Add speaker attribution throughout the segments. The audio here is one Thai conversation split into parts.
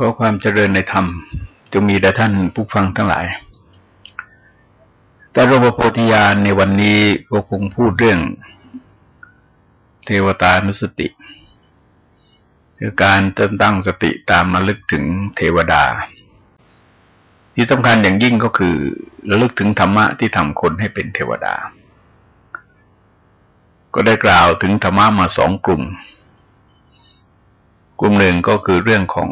Speaker 1: ขอความเจริญในธรรมจงมีแด่ท่านผู้ฟังทั้งหลาย แต่รบโพธิญาณในวันนี้ก็คงพูดเรื่อง เทวตานุสติ คือการเติมตั้งสติตามมาลึกถึงเทวดา ที่สำคัญอย่างยิ่งก็คือระลึกถึงธรรมะที่ทำคนให้เป็นเทวดา ก็ได้กล่าวถึงธรรมะมาสองกลุ่ม กลุ่มหนึ่งก็คือเรื่องของ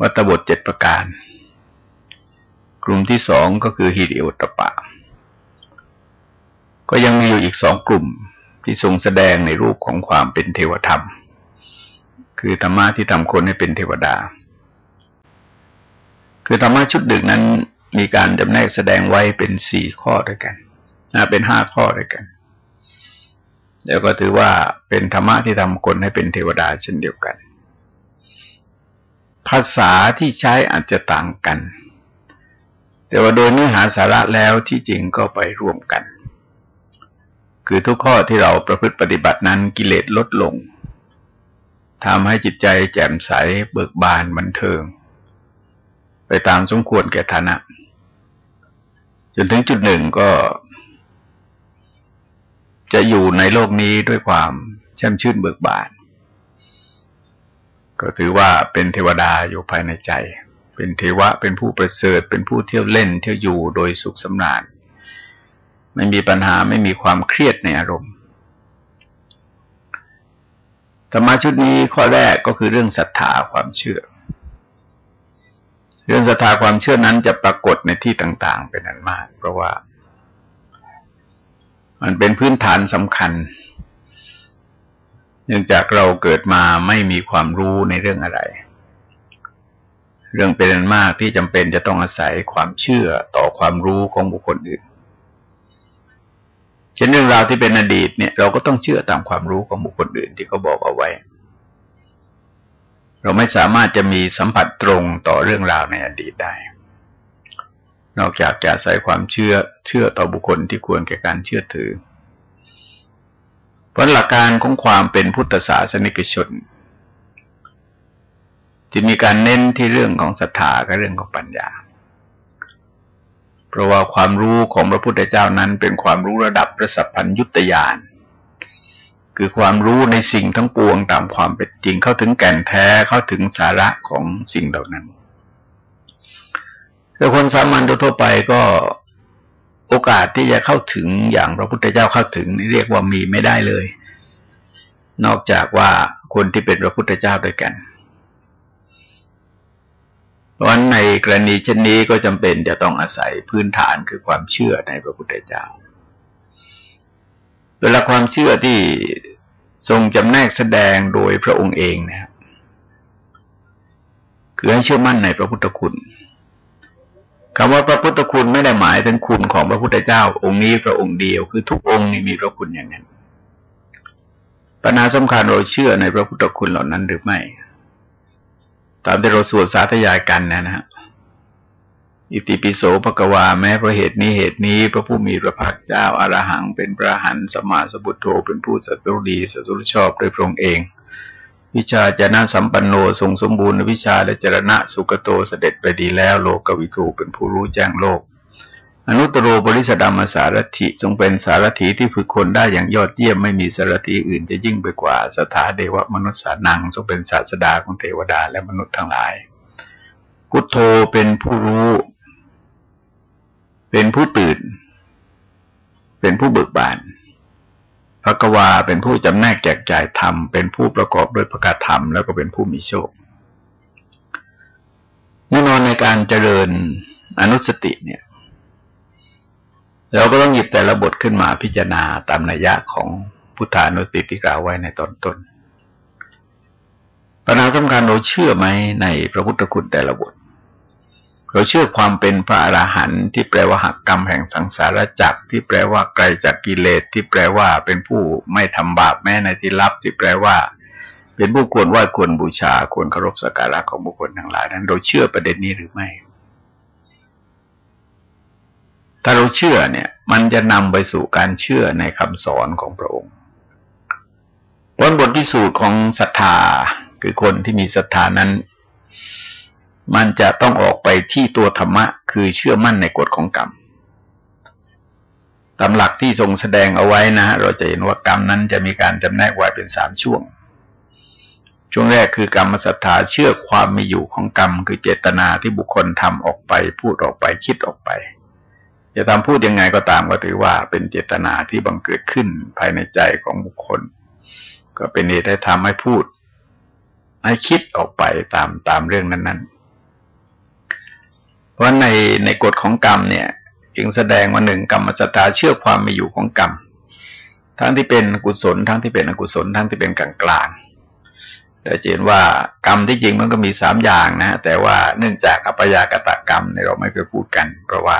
Speaker 1: วัตบทเจ็ดประการ กลุ่มที่สองก็คือฮิริโอตปะ ก็ยังมีอยู่อีกสองกลุ่มที่ทรงแสดงในรูปของความเป็นเทวธรรม คือธรรมะที่ทำคนให้เป็นเทวดา คือธรรมะชุดดึกนั้นมีการจำแนกแสดงไว้เป็นสี่ข้อด้วยกันเป็นห้าข้อด้วยกัน แล้วก็ถือว่าเป็นธรรมะที่ทำคนให้เป็นเทวดาเช่นเดียวกัน ภาษาที่ใช้อาจจะต่างกัน แต่ว่าโดยเนื้อหาสาระแล้วที่จริงก็ไปรวมกัน คือทุกข้อที่เราประพฤติปฏิบัตินั้นกิเลสลดลงทำให้จิตใจแจ่มใสเบิกบานบันเทิง ไปตามสมควรแก่ฐานะ จนถึงจุดหนึ่งก็ จะอยู่ในโลกนี้ด้วยความแช่มชื่นเบิกบาน ก็ถือว่าเป็นเทวดาอยู่ภายในใจ เป็นเทวะเป็นผู้ประเสริฐ เป็นผู้เที่ยวเล่นเที่ยวอยู่โดยสุขสำราญไม่มีปัญหาไม่มีความเครียดในอารมณ์ธรรมะชุดนี้ข้อแรกก็คือเรื่องศรัทธาความเชื่อ เรื่องศรัทธาความเชื่อนั้นจะปรากฏในที่ต่างๆ เป็นอันมาก เพราะว่า มันเป็นพื้นฐานสำคัญ เนื่องจากเราเกิดมาไม่มีความรู้ในเรื่องอะไร เรื่องเป็นมากที่จำเป็นจะต้องอาศัยความเชื่อต่อความรู้ของบุคคลอื่นเช่นเรื่องราวที่เป็นอดีตเนี่ยเราก็ต้องเชื่อตามความรู้ของบุคคลอื่นที่เขาบอกเอาไว้ เราไม่สามารถจะมีสัมผัสตรงต่อเรื่องราวในอดีตได้ นอกจากจะอาศัยความเชื่อเชื่อต่อบุคคลที่ควรแก่การเชื่อถือ พราะหลักการของความเป็นพุทธศาสนิกชนจะมีการเน้นที่เรื่องของศรัทธากับเรื่องของปัญญา เพราะว่าความรู้ของพระพุทธเจ้านั้นเป็นความรู้ระดับประสัพพัญยุตยานคือความรู้ในสิ่งทั้งปวงตามความเป็นจริงเข้าถึงแก่นแท้เข้าถึงสาระของสิ่งเหล่านั้นแต่คนสามัญทั่วไปก็ โอกาสที่จะเข้าถึงอย่างพระพุทธเจ้าเข้าถึงนี่เรียกว่ามีไม่ได้เลย นอกจากว่าคนที่เป็นพระพุทธเจ้าด้วยกันเพราะฉะนั้นในกรณีเช่นนี้ก็จำเป็นจะต้องอาศัยพื้นฐานคือความเชื่อในพระพุทธเจ้า เวลาความเชื่อที่ทรงจำแนกแสดงโดยพระองค์เองนะครับคือให้เชื่อมั่นในพระพุทธคุณ คำว่าพระพุทธคุณไม่ได้หมายถึงคุณของพระพุทธเจ้า องค์นี้พระองค์เดียวคือทุกองค์มีพระคุณอย่างนั้นปัญหาสำคัญเราเชื่อในพระพุทธคุณเหล่านั้นหรือไม่ ตามที่เราสวดสาธยายกันนะฮะอิติปิโสภกวาแม้เพราะเหตุนี้เหตุนี้ พระผู้มีพระภาคเจ้าอารหังเป็นพระหันสมาสบุตโธเป็นผู้สัตรุดีสัตรุชอบโดยพระองค์เอง วิชาจนะสัมปันโนทรงสมบูรณ์วิชาและจรณะสุกโตเสด็จไปดีแล้วโลกวิทูเป็นผู้รู้แจ้งโลก อนุตโรบริสดามสารถิทรงเป็นสารถีที่ฝึกคนได้อย่างยอดเยี่ยมไม่มีสารถีอื่นจะยิ่งไปกว่าสถาเดวมนุษย์สานังทรงเป็นศาสดาของเทวดาและมนุษย์ทั้งหลายกุโธเป็นผู้รู้ เป็นผู้ตื่น เป็นผู้เบิกบาน พระกวาเป็นผู้จำแนกแจกจ่ายธรรม เป็นผู้ประกอบด้วยประกาศธรรม แล้วก็เป็นผู้มีโชค แน่นอนในการเจริญอนุสติเนี่ย เราก็ต้องหยิบแต่ละบทขึ้นมาพิจารณาตามนัยยะของพุทธานุสติที่กล่าวไว้ในตอนต้นปัญหาสำคัญเราเชื่อไหมในพระพุทธคุณแต่ละบท เราเชื่อความเป็นพระอราหันต์ที่แปลว่าหักกรรมแห่งสังสารจักรที่แปลว่าไกลจากกิเลสที่แปลว่าเป็นผู้ไม่ทำบาปแม้ในที่ลับที่แปลว่า เป็นผู้ควรไหว้ควรบูชาควรเคารพสักการะของบุคคลทั้งหลายนั้น เราเชื่อประเด็นนี้หรือไม่ ถ้าเราเชื่อเนี่ย มันจะนำไปสู่การเชื่อในคำสอนของพระองค์ผลบทพิสูจน์ของศรัทธาคือคนที่มีศรัทธานั้น มันจะต้องออกไปที่ตัวธรรมะ คือเชื่อมั่นในกฎของกรรมตามหลักที่ทรงแสดงเอาไว้นะ เราจะเห็นว่ากรรมนั้นจะมีการจำแนกไว้เป็นสามช่วง ช่วงแรกคือกรรมศรัทธาเชื่อความมีอยู่ของกรรม คือเจตนาที่บุคคลทำออกไป พูดออกไปคิดออกไป จะทำพูดยังไงก็ตามก็ถือว่าเป็นเจตนาที่บังเกิดขึ้นภายในใจของบุคคล ก็เป็นเหตุให้ทำให้พูด ให้คิดออกไปตามตามเรื่องนั้น ๆ เพราะในในกฎของกรรมเนี่ย จึงแสดงว่าหนึ่งกรรมสตาเชื่อความมีอยู่ของกรรม ทั้งที่เป็นกุศล ทั้งที่เป็นอกุศล ทั้งที่เป็นกลางกลางแต่เห็นว่ากรรมที่จริงมันก็มีสามอย่างนะ แต่ว่าเนื่องจากอัปยากตะกรรมในเราไม่เคยพูดกัน เพราะว่า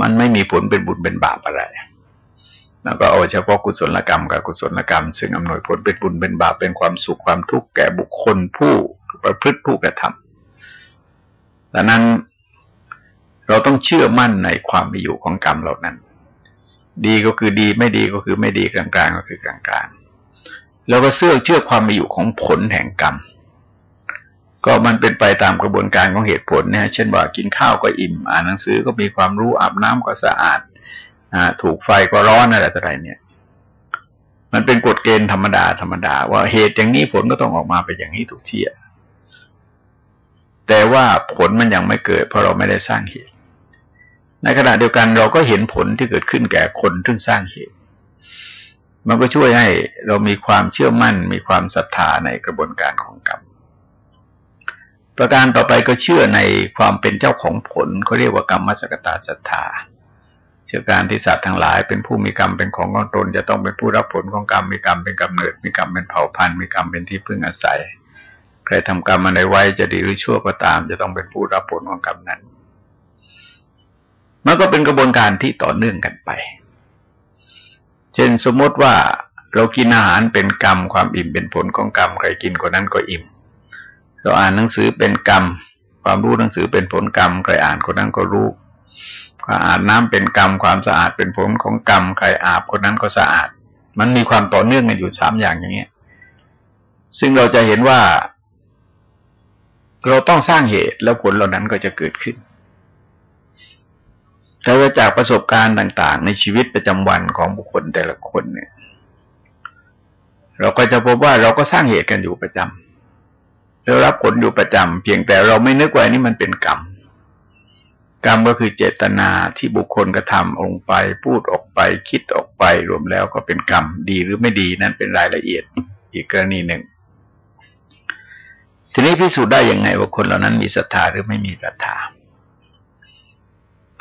Speaker 1: มันไม่มีผลเป็นบุญเป็นบาปอะไรแล้วก็เอาเฉพาะกุศลกรรมกับกุศลกรรม ซึ่งอำนวยผลเป็นบุญเป็นบาปเป็นความสุขความทุกข์แก่บุคคลผู้ประพฤติผู้กระทำดังนั้น เราต้องเชื่อมั่นในความมีอยู่ของกรรมเหล่านั้น ดีก็คือดีไม่ดีก็คือไม่ดีกลางๆก็คือกลางๆแล้วก็เชื่อเชื่อความมีอยู่ของผลแห่งกรรมก็มันเป็นไปตามกระบวนการของเหตุผลเนี่ยเช่นว่ากินข้าวก็อิ่ม อ่านหนังสือก็มีความรู้อาบน้ำก็สะอาดถูกไฟก็ร้อนอะไรต่ออะไรเนี่ย มันเป็นกฎเกณฑ์ธรรมดาธรรมดา ว่าเหตุอย่างนี้ผลก็ต้องออกมาเป็นอย่างนี้ถูกเที่ยแต่ว่าผลมันยังไม่เกิด เพราะเราไม่ได้สร้างเหตุ ในขณะเดียวกันเราก็เห็นผลที่เกิดขึ้นแก่คนที่สร้างเหตุ มันก็ช่วยให้เรามีความเชื่อมั่น มีความศรัทธาในกระบวนการของกรรม ประการต่อไปก็เชื่อในความเป็นเจ้าของผลเขาเรียกว่ากรรมมสกตาศรัทธา เชื่อการที่สัตว์ทั้งหลาย เป็นผู้มีกรรมเป็นของของตนจะต้องเป็นผู้รับผลของกรรม มีกรรมเป็นกำเนิด มีกรรมเป็นเผ่าพันธุ์ มีกรรมเป็นที่พึ่งอาศัย ใครทำกรรมอะไรไว้จะดีหรือชั่วก็ตาม จะต้องเป็นผู้รับผลของกรรมนั้น มันก็เป็นกระบวนการที่ต่อเนื่องกันไป เช่นสมมติว่าเรากินอาหารเป็นกรรมความอิ่มเป็นผลของกรรมใครกินคนนั้นก็อิ่ม เราอ่านหนังสือเป็นกรรม ความรู้หนังสือเป็นผลกรรมใครอ่านคนนั้นก็รู้ความอาบน้ำเป็นกรรมความสะอาดเป็นผลของกรรมใครอาบคนนั้นก็สะอาด มันมีความต่อเนื่องกันอยู่สามอย่างอย่างเงี้ย ซึ่งเราจะเห็นว่า เราต้องสร้างเหตุแล้วผลเหล่านั้นก็จะเกิดขึ้น แต่ว่าจากประสบการณ์ต่าง ๆ ในชีวิตประจำวันของบุคคลแต่ละคนเนี่ย เราก็จะพบว่าเราก็สร้างเหตุกันอยู่ประจำเรารับผลอยู่ประจำเพียงแต่เราไม่นึกว่านี่มันเป็นกรรมกรรมก็คือเจตนาที่บุคคลกระทำองไปพูดออกไปคิดออกไปรวมแล้วก็เป็นกรรมดีหรือไม่ดีนั้นเป็นรายละเอียดอีกกรณีหนึ่ง ทีนี้พิสูจน์ได้ยังไงว่าคนเหล่านั้นมีศรัทธาหรือไม่มีศรัทธา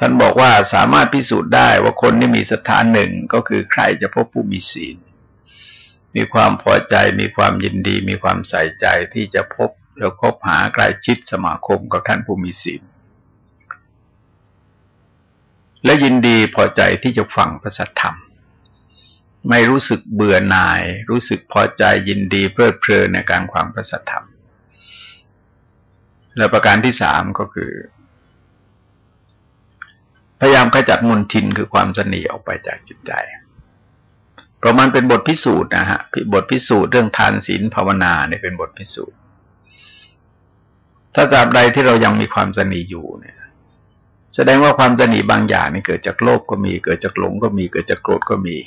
Speaker 1: ท่านบอกว่าสามารถพิสูจน์ได้ว่าคนที่มีสถานหนึ่งก็คือใครจะพบผู้มีศีล มีความพอใจมีความยินดี มีความใส่ใจที่จะพบแล้วคบหาใกล้ชิดสมาคมกับท่านผู้มีศีล และยินดีพอใจที่จะฟังพระสัทธรรม ไม่รู้สึกเบื่อหน่าย รู้สึกพอใจยินดีเพลิดเพลินในการฟังพระสัทธรรม และประการที่สามก็คือ พยายามขจัดมลทินคือความเสนีออกไปจากจิตใจ เพราะมันเป็นบทพิสูจน์นะฮะบทพิสูจน์เรื่องทานศีลภาวนาเนี่ยเป็นบทพิสูจน์ ถ้าจากใดที่เรายังมีความเสนีอยู่เนี่ย แสดงว่าความเสนีบางอย่างนี่เกิดจากโลภก็มี เกิดจากหลงก็มี เกิดจากโกรธก็มี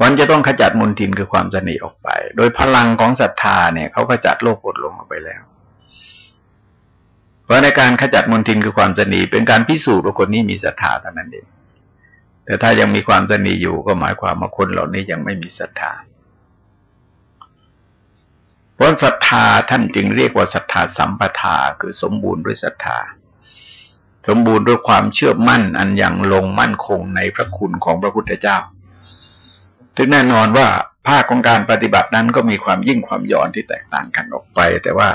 Speaker 1: วันจะต้องขจัดมลทินคือความเสนีออกไป โดยพลังของศรัทธาเนี่ยเขาขจัดโลภโกรธหลงออกไปแล้ว เพราะในการขจัดมลทินคือความสนีเป็นการพิสูจน์ว่าคนนี้มีศรัทธาเท่านั้นเอง แต่ถ้ายังมีความสนีอยู่ก็หมายความว่าคนเหล่านี้ยังไม่มีศรัทธาเพราะศรัทธาท่านจึงเรียกว่าศรัทธาสัมปทาคือสมบูรณ์ด้วยศรัทธา สมบูรณ์ด้วยความเชื่อมั่น อันอย่างลงมั่นคงในพระคุณของพระพุทธเจ้าถึงแน่นอนว่าภาคของการปฏิบัตินั้นก็มีความยิ่งความย่อนที่แตกต่างกันออกไป แต่ว่า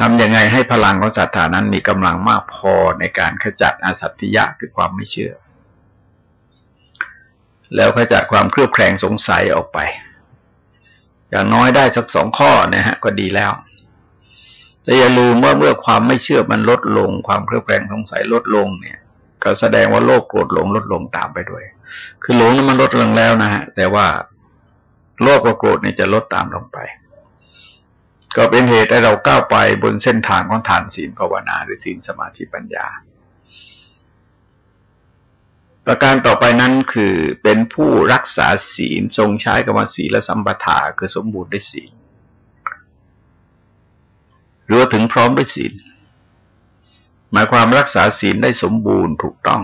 Speaker 1: ทำยังไงให้พลังของศรัทธานั้นมีกำลังมากพอในการขจัดอาสัตติยะคือความไม่เชื่อ แล้วขจัดความเครือบแคลงสงสัยออกไป อย่างน้อยได้สักสองข้อนะฮะ ก็ดีแล้วแต่อย่าลืมว่าเมื่อความไม่เชื่อมันลดลง ความเครือบแคลงสงสัยลดลงเนี่ย ก็แสดงว่าโลกโกรธหลงลดลงตามไปด้วย คือหลงมันลดลงแล้วนะฮะแต่ว่าโลภกับโกรธเนี่ยจะลดตามลงไป ก็เป็นเหตุให้เราก้าวไปบนเส้นทางของฐานศีลภาวนาหรือศีลสมาธิปัญญา ประการต่อไปนั้นคือเป็นผู้รักษาศีลทรงใช้กรรมศีลและสัมปทาคือสมบูรณ์ด้วยศีลหรือถึงพร้อมด้วยศีลหมายความรักษาศีลได้สมบูรณ์ถูกต้อง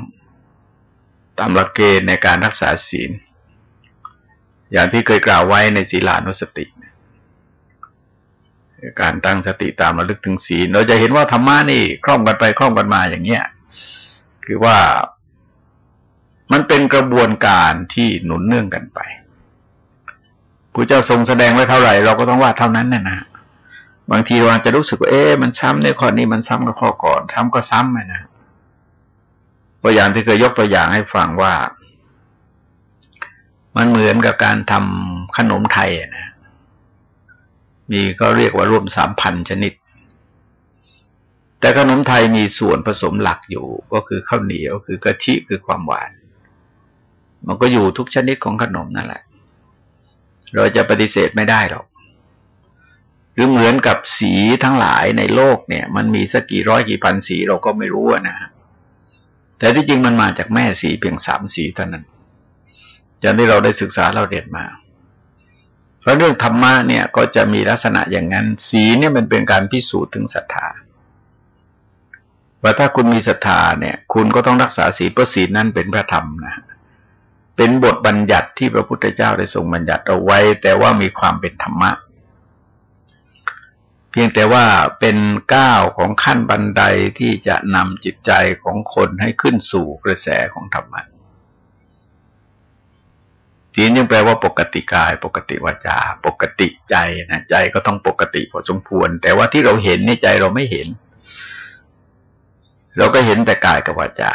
Speaker 1: ตามหลักเกณฑ์ในการรักษาศีล อย่างที่เคยกล่าวไว้ในศีลานุสติ การตั้งสติตามระลึกถึงศีลเราจะเห็นว่าธรรมะนี่คล่อมกันไปคล่อมกันมาอย่างเนี้ยคือว่ามันเป็นกระบวนการที่หนุนเนื่องกันไปพระเจ้าทรงแสดงไว้เท่าไหร่เราก็ต้องว่าเท่านั้นนะนะบางทีเราอาจจะรู้สึกว่าเอ๊ะมันซ้ำในข้อนี้มันซ้ำกับข้อก่อน ซ้ำก็ซ้ำนะตัวอย่างที่เคยยกตัวอย่างให้ฟังว่า มันเหมือนกับการทำขนมไทยนะ มีก็เรียกว่าร่วมสามพันชนิด แต่ขนมไทยมีส่วนผสมหลักอยู่ก็คือข้าวเหนียวคือกะทิคือความหวาน มันก็อยู่ทุกชนิดของขนมนั่นแหละ เราจะปฏิเสธไม่ได้หรอกหรือเหมือนกับสีทั้งหลายในโลกเนี่ย มันมีสักกี่ร้อยกี่พันสีเราก็ไม่รู้นะฮะแต่ที่จริงมันมาจากแม่สีเพียงสามสีเท่านั้นจากที่เราได้ศึกษาเราเรียนมา เพราะเรื่องธรรมะเนี่ยก็จะมีลักษณะอย่างนั้น สีเนี่ยมันเป็นการพิสูจน์ถึงศรัทธาว่าถ้าคุณมีศรัทธาเนี่ย คุณก็ต้องรักษาศีลเพราะศีลนั้นเป็นพระธรรมนะเป็นบทบัญญัติที่พระพุทธเจ้าได้ทรงบัญญัติเอาไว้ แต่ว่ามีความเป็นธรรมะ เพียงแต่ว่าเป็นก้าวของขั้นบันไดที่จะนำจิตใจของคนให้ขึ้นสู่กระแสของธรรมะ ทีนี้แปลว่าปกติกาย ปกติวาจา ปกติใจนะใจก็ต้องปกติพอสมควร แต่ว่าที่เราเห็นในใจเราไม่เห็น เราก็เห็นแต่กายกับวาจา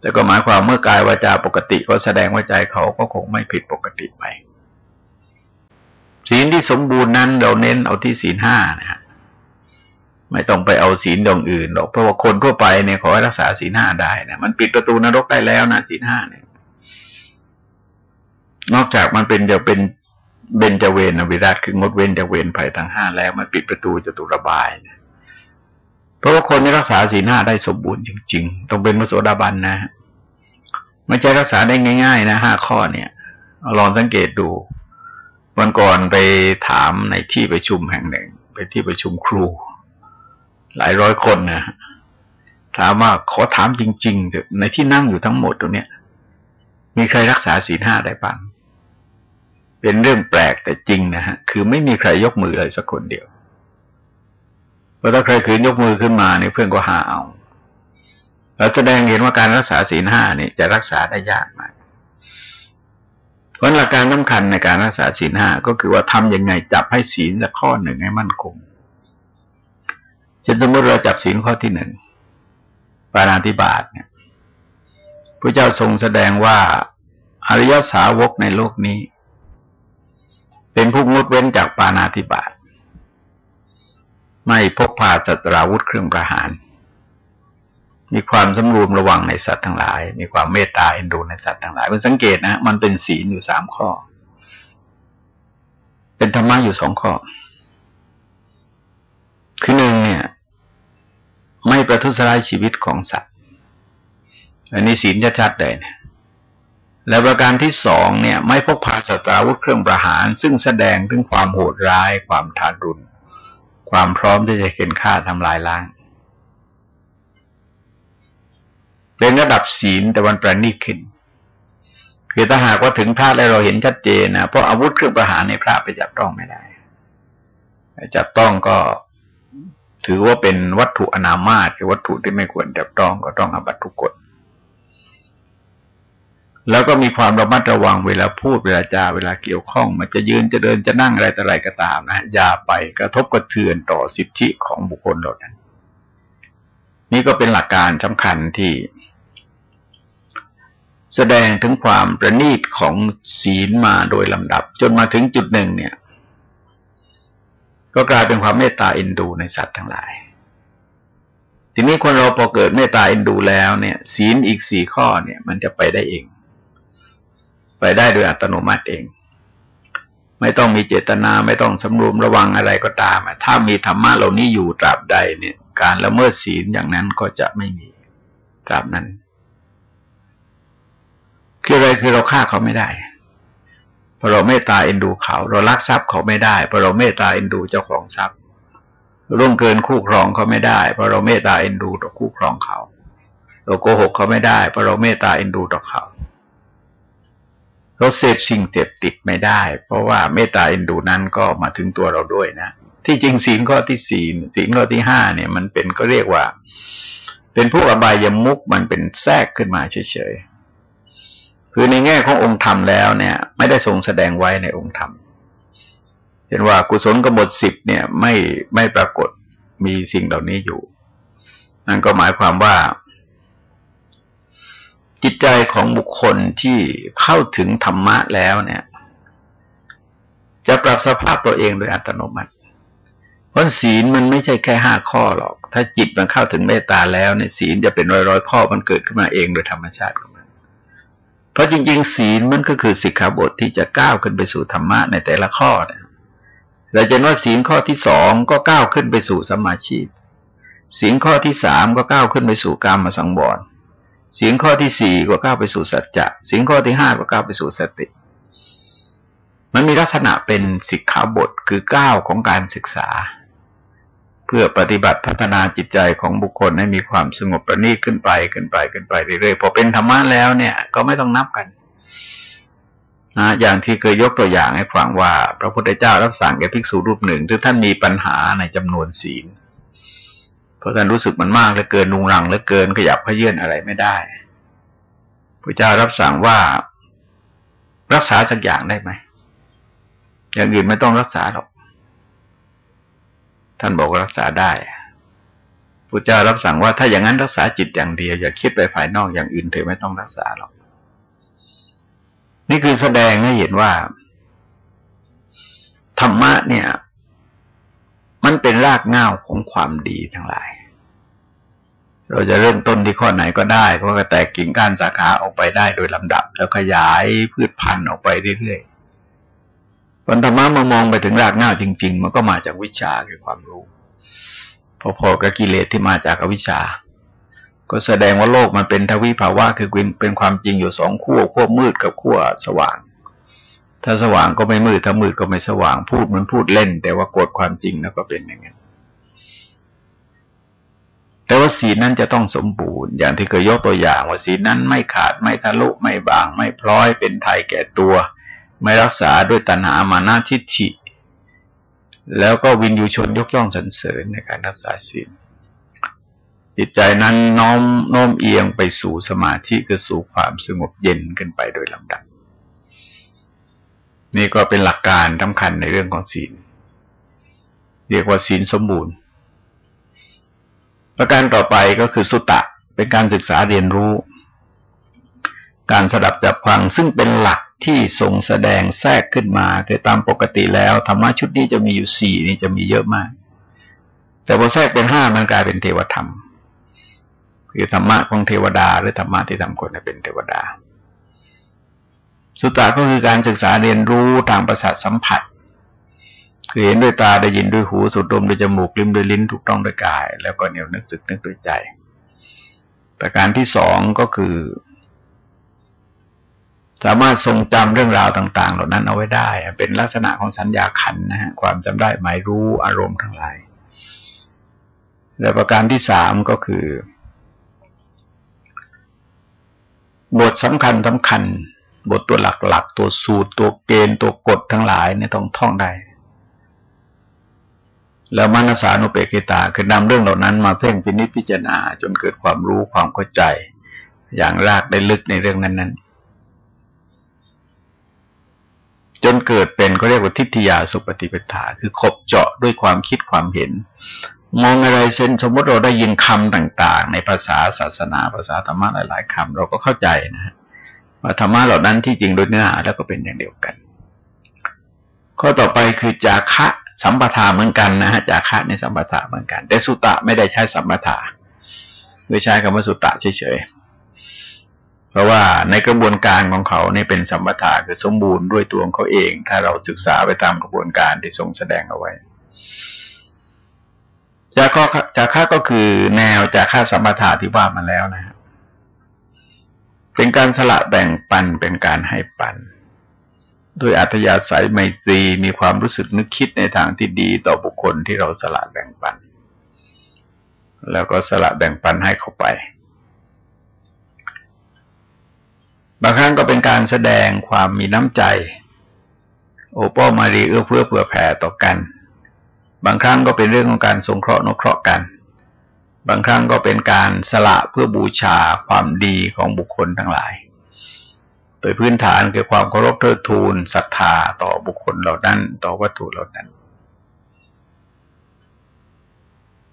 Speaker 1: แต่ก็หมายความเมื่อกายวาจาปกติก็แสดงว่าใจเขาก็คงไม่ผิดปกติไปศีลที่สมบูรณ์นั้นเราเน้นเอาที่ศีลห้านะฮะไม่ต้องไปเอาศีลดองอื่นหรอกเพราะว่าคนทั่วไปเนี่ยขอให้รักษาศีลห้าได้นะมันปิดประตูนรกได้แล้วนะศีลห้าเนี่ย นอกจากมันเป็นจะเป็นเบญจเวนวิราชคืองดเว้นจเวนภัยทั้งห้าแล้วมันปิดประตูจะตุระบายนะเพราะว่าคนที่รักษาศีลห้าได้สมบูรณ์จริง ๆ ต้องเป็นมโสดาบันนะไม่ใช่รักษาได้ง่าย ๆ นะห้าข้อเนี่ยลองสังเกตดู วันก่อนไปถามในที่ประชุมแห่งหนึ่งไปที่ประชุมครู หลายร้อยคนนะถามว่าขอถามจริงๆในที่นั่งอยู่ทั้งหมดตรงเนี้ย มีใครรักษาศีลห้าได้บ้าง เป็นเรื่องแปลกแต่จริงนะฮะ คือไม่มีใครยกมือเลยสักคนเดียวเพราะถ้าใครคืนยกมือขึ้นมาเนี่ยเพื่อนก็หาเอาแล้วแสดงเห็นว่าการรักษาศีลห้านี่จะรักษาได้ยากมากเพราะหลักการสำคัญในการรักษาศีลห้าก็คือว่าทำยังไงจับให้ศีลละข้อหนึ่งให้มั่นคงเช่นสมมติเราจับศีลข้อที่หนึ่งปานาธิบาตเนี่ยพระเจ้าทรงแสดงว่าอริยสาวกในโลกนี้ เป็นผู้งดเว้นจากปานาธิบาตไม่พกพาจัตราวุธเครื่องประหาร มีความสำรวมระวังในสัตว์ทั้งหลาย มีความเมตตาเอ็นดูในสัตว์ทั้งหลายคุณสังเกตนะ มันเป็นศีลอยู่สามข้อ เป็นธรรมะอยู่สองข้อ คือหนึ่งเนี่ย ไม่ประทุษร้ายชีวิตของสัตว์ อันนี้ศีลชัดๆเลยนะ และประการที่สองเนี่ยไม่พกพาสตราวุธเครื่องประหาร ซึ่งแสดงถึงความโหดร้าย ความทารุณ ความพร้อมที่จะเข็นฆ่าทำลายล้าง เป็นระดับศีลแต่วันประณีตขึ้นคือถ้าหากว่าถึงพระแล้วเราเห็นชัดเจนนะเพราะอาวุธเครื่องประหารในพระไปจับต้องไม่ได้จับต้องก็ถือว่าเป็นวัตถุอนามาตคือวัตถุที่ไม่ควรจับต้องก็ต้องอบัตทุกกฎ แล้วก็มีความระมัดระวังเวลาพูดเวลาจาเวลาเกี่ยวข้อง มันจะยืนจะเดินจะนั่งอะไรต่อะไรก็ตามนะอย่าไปกระทบกระเทือนต่อสิทธิของบุคคลเหล่านั้น นี่ก็เป็นหลักการสำคัญที่ แสดงถึงความประณีตของศีลมาโดยลำดับ จนมาถึงจุดหนึ่งเนี่ย ก็กลายเป็นความเมตตาอ็นดูในสัตว์ทั้งหลายทีนี้คนเราพอเกิดเมตตาเอ็นดูแล้วเนี่ย ศีลอีกสี่ข้อเนี่ย มันจะไปได้เอง ไปได้โดยอัตโนมัติเอง ไม่ต้องมีเจตนาไม่ต้องสำรวมระวังอะไรก็ตาม ถ้ามีธรรมะเหล่านี้อยู่ตราบใดเนี่ย การละเมิดศีลอย่างนั้นก็จะไม่มีตราบนั้น คืออะไรคือเราฆ่าเขาไม่ได้พราะเราเมตตาเอ็นดูเขา เราลักทรัพย์เขาไม่ได้พราะเราเมตตาเอ็นดูเจ้าของทรัพย์ร่วงเกินคู่ครองเขาไม่ได้เพราะเราเมตตาเอ็นดูต่อคู่ครองเขา เราโกหกเขาไม่ได้เพราะเราเมตตาเอ็นดูต่อเขา เราเสพสิ่งเสพติดไม่ได้ เพราะว่าเมตตาเอ็นดูนั้นก็มาถึงตัวเราด้วยนะ ที่จริงศีลข้อที่สี่ศีลข้อที่ห้าเนี่ย มันเป็นก็เรียกว่า เป็นพวกอบายยมุกมันเป็นแทรกขึ้นมาเฉยๆคือในแง่ขององค์ธรรมแล้วเนี่ย ไม่ได้ทรงแสดงไว้ในองค์ธรรมเห็นว่ากุศลกบฏสิบเนี่ย ไม่ไม่ปรากฏมีสิ่งเหล่านี้อยู่นั่นก็หมายความว่า จิตใจของบุคคลที่เข้าถึงธรรมะแล้วเนี่ย จะปรับสภาพตัวเองโดยอัตโนมัติ เพราะศีลมันไม่ใช่แค่ห้าข้อหรอก ถ้าจิตมันเข้าถึงเมตตาแล้วในศีลจะเป็นร้อยร้อยข้อมันเกิดขึ้นมาเองโดยธรรมชาติของมัน เพราะจริง ๆ ศีลมันก็คือสิกขาบทที่จะก้าวขึ้นไปสู่ธรรมะในแต่ละข้อเนี่ยเราจะว่าศีลข้อที่สองก็ก้าวขึ้นไปสู่สมาชีพศีลข้อที่สามก็ก้าวขึ้นไปสู่การมาสังวร สีงข้อที่สี่ก็ก้าวไปสู่สัจจะสีงข้อที่ห้าก็ก้าวไปสู่สติ มันมีลักษณะเป็นสิกขาบทคือก้าวของการศึกษา เพื่อปฏิบัติพัฒนาจิตใจของบุคคลให้มีความสงบประณีตขึ้นไปขึ้นไปขึ้นไปเรื่อยๆพอเป็นธรรมะแล้วเนี่ยก็ไม่ต้องนับกันนะอย่างที่เคยยกตัวอย่างให้ฟังว่า พระพุทธเจ้ารับสั่งแก่ภิกษุรูปหนึ่งที่ท่านมีปัญหาในจำนวนศีล เพราะท่านรู้สึกมันมากเหลือเกินนุงรังเหลือเกินขยับขยื่นอะไรไม่ได้พระเจ้ารับสั่งว่ารักษาสักอย่างได้ไหม อย่างอื่นไม่ต้องรักษาหรอก ท่านบอกรักษาได้พระเจ้ารับสั่งว่าถ้าอย่างนั้นรักษาจิตอย่างเดียว อย่าคิดไปภายนอกอย่างอื่นเธอไม่ต้องรักษาหรอก นี่คือแสดงให้เห็นว่า ธรรมะเนี่ย มันเป็นรากง้าของความดีทั้งหลาย เราจะเริ่มต้นที่ข้อไหนก็ได้เพราะว่าแตกกิ่งก้านสาขาออกไปได้โดยลำดับ แล้วขยายพืชพันธุ์ออกไปเรื่อยๆปัญธรรมะมามองไปถึงรากง้าจริง ๆ มันก็มาจากวิชาคือความรู้พอๆกับกิเลสที่มาจากอวิชชา ก็แสดงว่าโลกมันเป็นทวิภาวะคือเป็นความจริงอยู่สองขั้วขั้วมืดกับขั้วสว่าง ถ้าสว่างก็ไม่มืดถ้ามืดก็ไม่สว่างพูดเหมือนพูดเล่น แต่ว่ากดความจริงแล้วก็เป็นอย่างนั้นแต่ว่าสีนั้นจะต้องสมบูรณ์อย่างที่เคยยกตัวอย่างว่าสีนั้นไม่ขาดไม่ทะลุไม่บาง ไม่พลอยเป็นไทยแก่ตัว ไม่รักษาด้วยตัณหามานาทิฐิแล้วก็วินยูชนยกย่องสรรเสริญในการรักษาศีลจิตใจนั้นน้อมโน้มเอียงไปสู่สมาธิคือสู่ความสงบเย็นขึ้นไปโดยลำดับ นี่ก็เป็นหลักการสำคัญในเรื่องของศีล เรียกว่าศีลสมบูรณ์ ประการต่อไปก็คือสุตะ เป็นการศึกษาเรียนรู้ การสดับจับฟังซึ่งเป็นหลักที่ทรงแสดงแทรกขึ้นมา คือตามปกติแล้วธรรมะชุดนี้จะมีอยู่สี่นี่จะมีเยอะมาก แต่พอแทรกเป็นห้ามันกลายเป็นเทวธรรม คือธรรมะของเทวดา หรือธรรมะที่ทำคนให้เป็นเทวดา สุตตะก็คือการศึกษาเรียนรู้ทางประสาทสัมผัส คือเห็นด้วยตาได้ยินด้วยหูสูดดมด้วยจมูกลิ้มด้วยลิ้นถูกต้องด้วยกาย แล้วก็เหนียวนึกสึกนึกด้วยใจ ประการที่สองก็คือ สามารถทรงจำเรื่องราวต่าง ๆ เหล่านั้นเอาไว้ได้ เป็นลักษณะของสัญญาขันนะฮะความจำได้หมายรู้อารมณ์ทั้งหลายและประการที่สามก็คือบทสำคัญสำคัญ บทตัวหลักๆ ตัวสูตร ตัวเกณฑ์ ตัวกฎทั้งหลายเนี่ยต้องท่องได้ แล้วมานาสานุเปกิตา คือนำเรื่องเหล่านั้นมาเพ่งพินิจพิจารณาจนเกิดความรู้ความเข้าใจ อย่างรากได้ลึกในเรื่องนั้น ๆ จนเกิดเป็นก็เรียกว่าทิฏฐิยาสุปฏิปทา คือขบเจาะด้วยความคิดความเห็น มองอะไรเช่นสมมติเราได้ยินคำต่าง ๆ ในภาษาศาสนาภาษาธรรมะหลาย ๆคำเราก็เข้าใจนะฮะ ว่าธรรมะเหล่านั้นที่จริงโดยเนื้อหาแล้วก็เป็นอย่างเดียวกัน ข้อต่อไปคือจาคะสัมปทาเหมือนกันนะฮะจาคะในสัมปทาเหมือนกัน แต่สุตะไม่ได้ใช้สัมปทาโดยใช้คำว่าสุตะเฉยๆเพราะว่าในกระบวนการของเขาเนี่ยเป็นสัมปทาคือสมบูรณ์ด้วยตัวของเขาเอง ถ้าเราศึกษาไปตามกระบวนการที่ทรงแสดงเอาไว้จากข้อจากค่าก็คือแนวจากค่าสัมปทาที่ว่ามาแล้วนะ เป็นการสละแบ่งปันเป็นการให้ปัน โดยอัธยาศัยไมตรีมีความรู้สึกนึกคิดในทางที่ดีต่อบุคคลที่เราสละแบ่งปัน แล้วก็สละแบ่งปันให้เขาไป บางครั้งก็เป็นการแสดงความมีน้ำใจ โอป้อมารีเอื้อเพื่อเผื่อแผ่ต่อกัน บางครั้งก็เป็นเรื่องของการสงเคราะห์นกเคราะห์กัน บางครั้งก็เป็นการสละเพื่อบูชาความดีของบุคคลทั้งหลาย โดยพื้นฐานคือความเคารพเทิดทูนศรัทธาต่อบุคคลเหล่านั้น ต่อวัตถุเหล่านั้น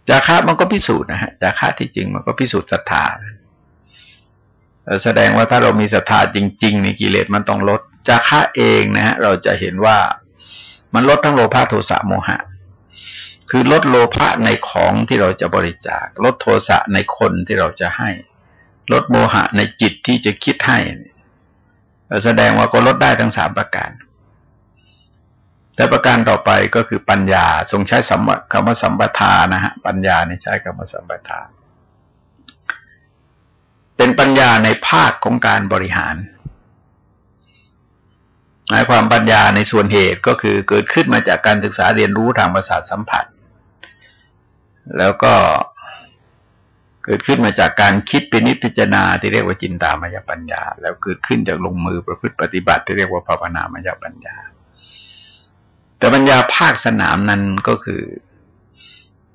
Speaker 1: จาคะมันก็พิสูจน์นะฮะจาคะที่จริงมันก็พิสูจน์ศรัทธาแสดงว่าถ้าเรามีศรัทธาจริงๆในกิเลสมันต้องลดจาคะเองนะฮะเราจะเห็นว่ามันลดทั้งโลภะโทสะโมหะ คือลดโลภะในของที่เราจะบริจาค ลดโทสะในคนที่เราจะให้ ลดโมหะในจิตที่จะคิดให้แสดงว่าก็ลดได้ทั้งสามประการแต่ประการต่อไปก็คือปัญญา ทรงใช้สัมคำว่าสัมปทานะฮะ ปัญญาในใช้คำว่าสัมปทา เป็นปัญญาในภาคของการบริหาร หมายความปัญญาในส่วนเหตุก็คือเกิดขึ้นมาจากการศึกษาเรียนรู้ทางประสาทสัมผัส แล้วก็เกิดขึ้นมาจากการคิดเป็นนิพพิจารณาที่เรียกว่าจินตามายปัญญา แล้วเกิดขึ้นจากลงมือประพฤติปฏิบัติที่เรียกว่าภาวนามายปัญญา แต่ปัญญาภาคสนามนั้นก็คือ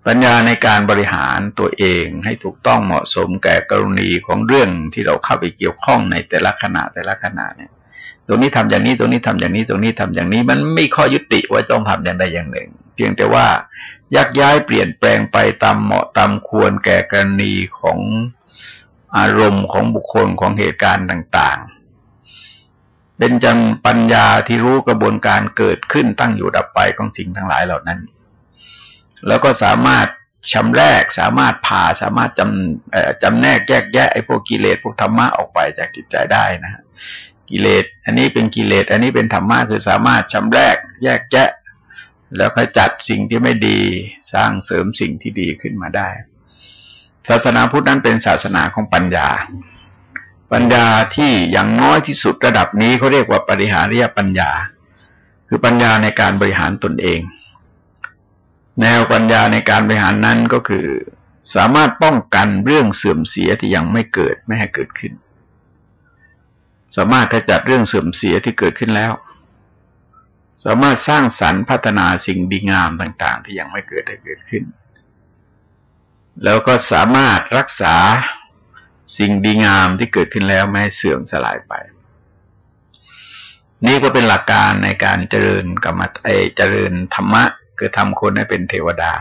Speaker 1: ปัญญาในการบริหารตัวเองให้ถูกต้องเหมาะสมแก่กรณีของเรื่องที่เราเข้าไปเกี่ยวข้องในแต่ละขณะแต่ละขณะเนี่ยตรงนี้ทำอย่างนี้ตรงนี้ทำอย่างนี้ตรงนี้ทำอย่างนี้ มันไม่ข้อยุติว่าต้องทำอย่างใดอย่างหนึ่ง เพียงแต่ว่ายักย้ายเปลี่ยนแปลงไปตามเหมาะตามควรแก่กรณีของอารมณ์ของบุคคลของเหตุการณ์ต่างๆ เป็นจันปัญญาที่รู้กระบวนการเกิดขึ้นตั้งอยู่ดับไปของสิ่งทั้งหลายเหล่านั้น แล้วก็สามารถชำแรกสามารถผ่าสามารถจำจำแนกแยกแยะไอ้พวกกิเลสพวกธรรมะออกไปจากจิตใจได้นะฮะกิเลส อันนี้เป็นกิเลส อันนี้เป็นธรรมะคือสามารถชำแรก แยกแยะ แล้วขจัดสิ่งที่ไม่ดีสร้างเสริมสิ่งที่ดีขึ้นมาได้ ศาสนาพุทธนั้นเป็นศาสนาของปัญญา ปัญญาที่อย่างน้อยที่สุดระดับนี้เขาเรียกว่าปริหาริยปัญญา คือปัญญาในการบริหารตนเอง แนวปัญญาในการบริหารนั้นก็คือ สามารถป้องกันเรื่องเสื่อมเสียที่ยังไม่เกิดไม่ให้เกิดขึ้น สามารถขจัดเรื่องเสื่อมเสียที่เกิดขึ้นแล้ว สามารถสร้างสรรค์พัฒนาสิ่งดีงามต่างๆ ที่ยังไม่เกิดให้เกิดขึ้น แล้วก็สามารถรักษาสิ่งดีงามที่เกิดขึ้นแล้วไม่ให้เสื่อมสลายไป นี่ก็เป็นหลักการในการเจริญกรรมเอเจริญธรรมะ คือทำคนให้เป็นเทวดา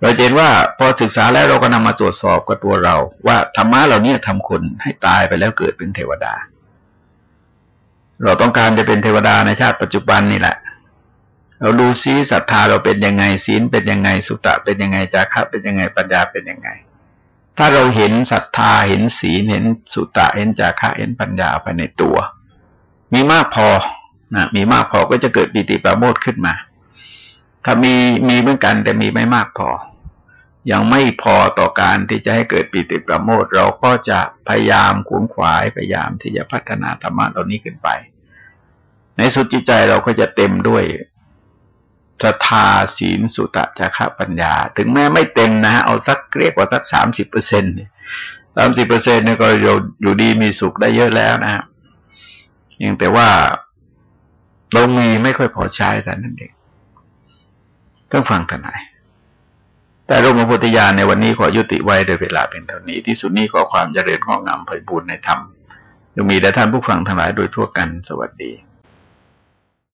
Speaker 1: เราเห็นว่าพอศึกษาแล้วเราก็นำมาตรวจสอบกับตัวเรา ว่าธรรมะเหล่านี้ทำคนให้ตายไปแล้วเกิดเป็นเทวดา เราต้องการจะเป็นเทวดาในชาติปัจจุบันนี่แหละ เราดูซิศรัทธาเราเป็นยังไงศีลเป็นยังไง สุตะเป็นยังไงจาระเป็นยังไงปัญญาเป็นยังไง ถ้าเราเห็นศรัทธาเห็นศีลเห็นสุตะเห็นจาระเห็นปัญญาไปในตัว มีมากพอนะมีมากพอก็จะเกิดปิติประโมทขึ้นมา ถ้ามีมีเหมือนกันแต่มีไม่มากพอ ยังไม่พอต่อการที่จะให้เกิดปิติประโมทเราก็จะพยายามขวนขวายพยายามที่จะพัฒนาธรรมะเหล่านี้ขึ้นไป ในสุดจิตใจเราก็จะเต็มด้วยศรัทธาศีลสุตะจาระปัญญา ถึงแม้ไม่เต็มนะเอาสักเรียกว่าสักสามสิบเปอร์เซ็นต์สามสิบเปอร์เซ็นต์เนี่ยก็อยู่ดีมีสุขได้เยอะแล้วนะยังแต่ว่าเรามีไม่ค่อยพอใช้แต่นั่นเองต้องฟังทนายแต่ร่มพุทธญาณในวันนี้ขอยุติไว้โดยเวลาเป็นเท่านี้ ที่สุดนี้ขอความเจริญงอกงามไพบูรณ์ในธรรมยังมีแด่ท่านผู้ฟังทั้งหลายโดยทั่วกันสวัสดี